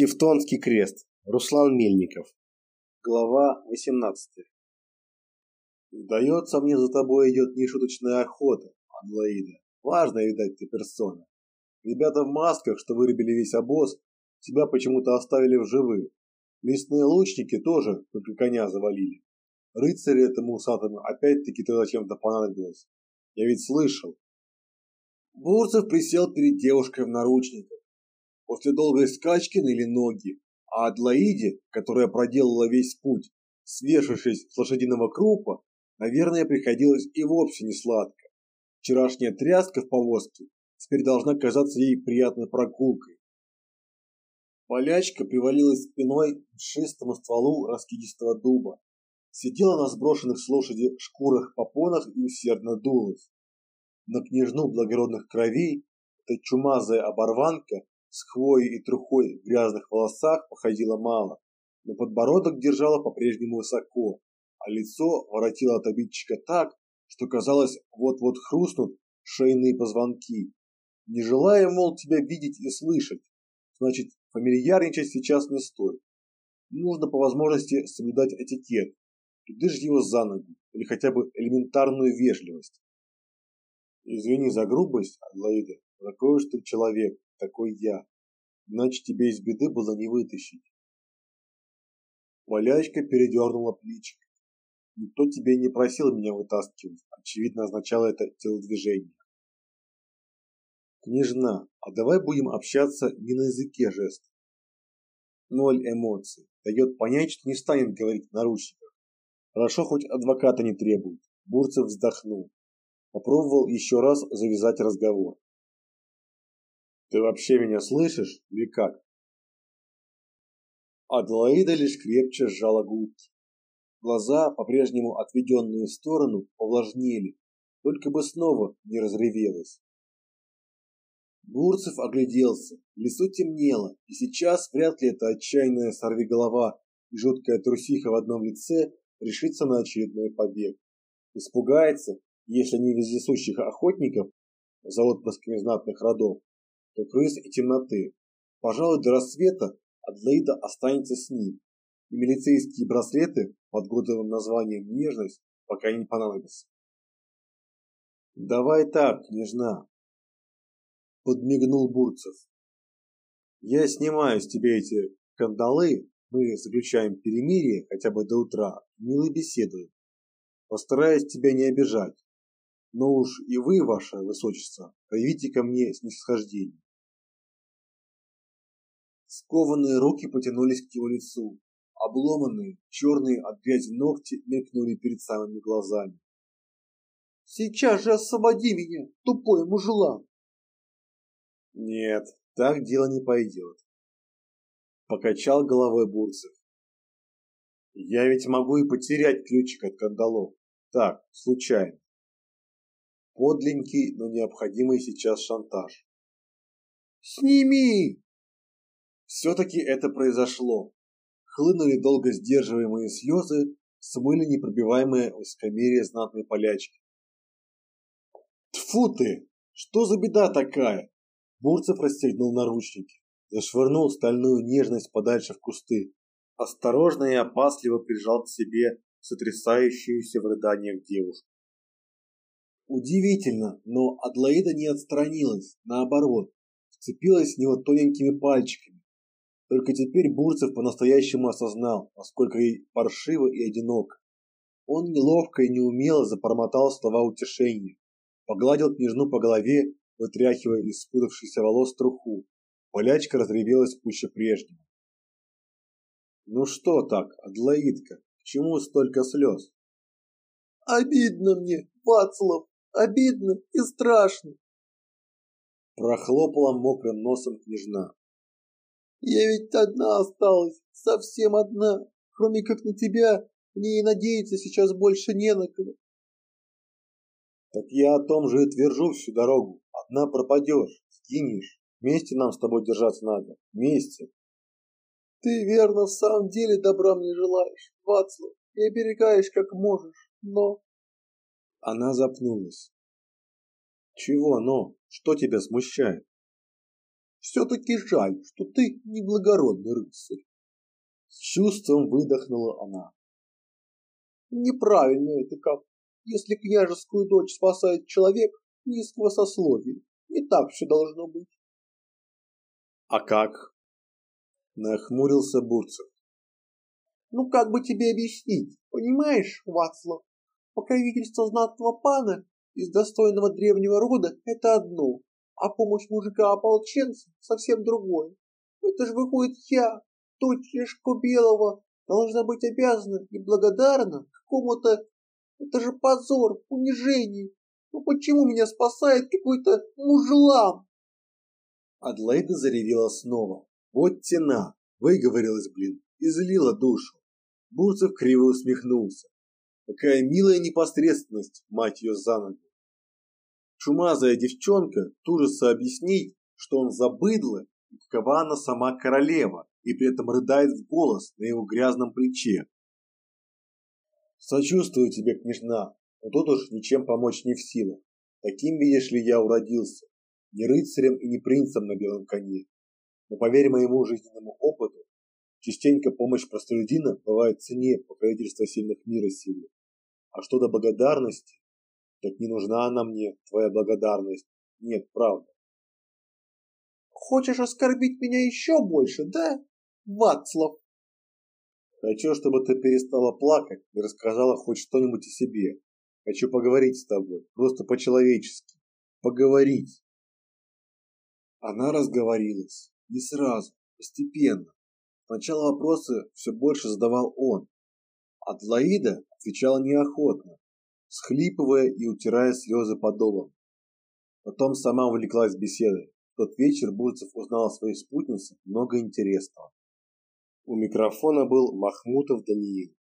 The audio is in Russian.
Тевтонский крест. Руслан Мельников. Глава 18. Сдается мне, за тобой идет нешуточная охота, Адлоида. Важная, видать, ты персона. Ребята в масках, что вырубили весь обоз, тебя почему-то оставили в живых. Лесные лучники тоже только коня завалили. Рыцари этому усатому опять-таки то зачем-то понадобилось. Я ведь слышал. Бурцев присел перед девушкой в наручниках. После долгой скачки ныли ноги, а Адлоиде, которая проделала весь путь, свешившись с лошадиного крупа, наверное, приходилось и вовсе не сладко. Вчерашняя тряска в повозке теперь должна казаться ей приятной прогулкой. Полячка привалилась спиной к шестому стволу раскидистого дуба, сидела на сброшенных с лошади шкурах попонах и усердно дулась. На княжну благородных кровей эта чумазая оборванка с хвоей и трухой в грязных волосах походила мало, но подбородок держала по-прежнему высоко, а лицо воротило от обидчика так, что казалось, вот-вот хрустнут шейные позвонки. Не желая, мол, тебя видеть и слышать, значит, фамильярничать сейчас не стоит. Нужно по возможности соблюдать этикет, придышь его за ногу или хотя бы элементарную вежливость. Извини за грубость, Адлоида, уж ты человек, такой я. Иначе тебе из беды было не вытащить. Валячка передернула плечик. Никто тебя не просил меня вытаскивать. Очевидно, означало это телодвижение. Княжна, а давай будем общаться не на языке жестов. Ноль эмоций. Дает понять, что не станет говорить в наручниках. Хорошо, хоть адвоката не требует. Бурцев вздохнул. Попробовал еще раз завязать разговор. Ты вообще меня слышишь или как? Аделаида лишь крепче сжала губки. Глаза, по-прежнему отведенные в сторону, повлажнели, только бы снова не разревелась. Бурцев огляделся. Лесу темнело, и сейчас вряд ли эта отчаянная сорвиголова и жуткая трусиха в одном лице решится на очередной побег. Испугается, если не вездесущих охотников за отпрысками знатных родов, то крыс и темноты. Пожалуй, до рассвета Адлоида останется с ним, и милицейские браслеты под гордым названием «Нежность» пока не понадобятся. «Давай так, княжна», — подмигнул Бурцев. «Я снимаю с тебя эти кандалы, мы заключаем перемирие хотя бы до утра, мило беседуем. Постараюсь тебя не обижать. Но уж и вы, ваше высочество, проявите ко мне снисхождение. Скованные руки потянулись к его лицу. Обломанные, черные от грязи ногти мелькнули перед самыми глазами. «Сейчас же освободи меня, тупой мужелан!» «Нет, так дело не пойдет», — покачал головой Бурцев. «Я ведь могу и потерять ключик от кандалов. Так, случайно подленький, но необходимый сейчас шантаж. «Сними!» Все-таки это произошло. Хлынули долго сдерживаемые слезы, смыли непробиваемое высокомерие знатной полячки. Тфу ты! Что за беда такая? Бурцев расстегнул наручники, зашвырнул стальную нежность подальше в кусты, осторожно и опасливо прижал к себе сотрясающуюся в рыданиях девушку. Удивительно, но Адлоида не отстранилась, наоборот, вцепилась в него тоненькими пальчиками. Только теперь Бурцев по-настоящему осознал, насколько ей паршиво и одиноко. Он неловко и неумело запормотал слова утешения, погладил княжну по голове, вытряхивая из спутавшихся волос труху. Полячка разревелась пуще прежнего. «Ну что так, Адлоидка, к чему столько слез?» «Обидно мне, Вацлав!» Обидно и страшно. Прохлопала мокрым носом княжна. Я ведь одна осталась, совсем одна. Кроме как на тебя, мне и надеяться сейчас больше не на кого. Так я о том же и твержу всю дорогу. Одна пропадешь, сгинешь. Вместе нам с тобой держаться надо. Вместе. Ты верно в самом деле добра мне желаешь, Вацлав, и оберегаешь как можешь, но... Она запнулась. Чего «но»? Что тебя смущает? Все-таки жаль, что ты неблагородный рыцарь. С чувством выдохнула она. Неправильно это как, если княжескую дочь спасает человек низкого сословия. Не так все должно быть. А как? Нахмурился Бурцев. Ну как бы тебе объяснить, понимаешь, Вацлав? Покровительство знатного пана из достойного древнего рода – это одно, а помощь мужика-ополченца – совсем другое. Это же выходит я, Лешко Белого, должна быть обязана и благодарна какому-то... Это же позор, унижение. Ну почему меня спасает какой-то мужлан? Адлайда заревела снова. Вот тена, выговорилась, блин, излила душу. Бурцев криво усмехнулся. Какая милая непосредственность, мать ее за ногу. Чумазая девчонка тужится объяснить, что он забыдло и какова она сама королева, и при этом рыдает в голос на его грязном плече. Сочувствую тебе, княжна, но тут уж ничем помочь не в силах. Таким, видишь ли, я уродился. Не рыцарем и не принцем на белом коне. Но поверь моему жизненному опыту, частенько помощь простолюдина бывает цене покровительства сильных мира силы. А что до благодарности, так не нужна она мне, твоя благодарность. Нет, правда. Хочешь оскорбить меня еще больше, да, Вацлав? Хочу, чтобы ты перестала плакать и рассказала хоть что-нибудь о себе. Хочу поговорить с тобой, просто по-человечески. Поговорить. Она разговорилась. Не сразу, постепенно. Сначала вопросы все больше задавал он. Адлаида отвечала неохотно, схлипывая и утирая слезы подолом. Потом сама увлеклась беседой. В тот вечер Бурцев узнал о своей спутнице много интересного. У микрофона был Махмутов Даниил.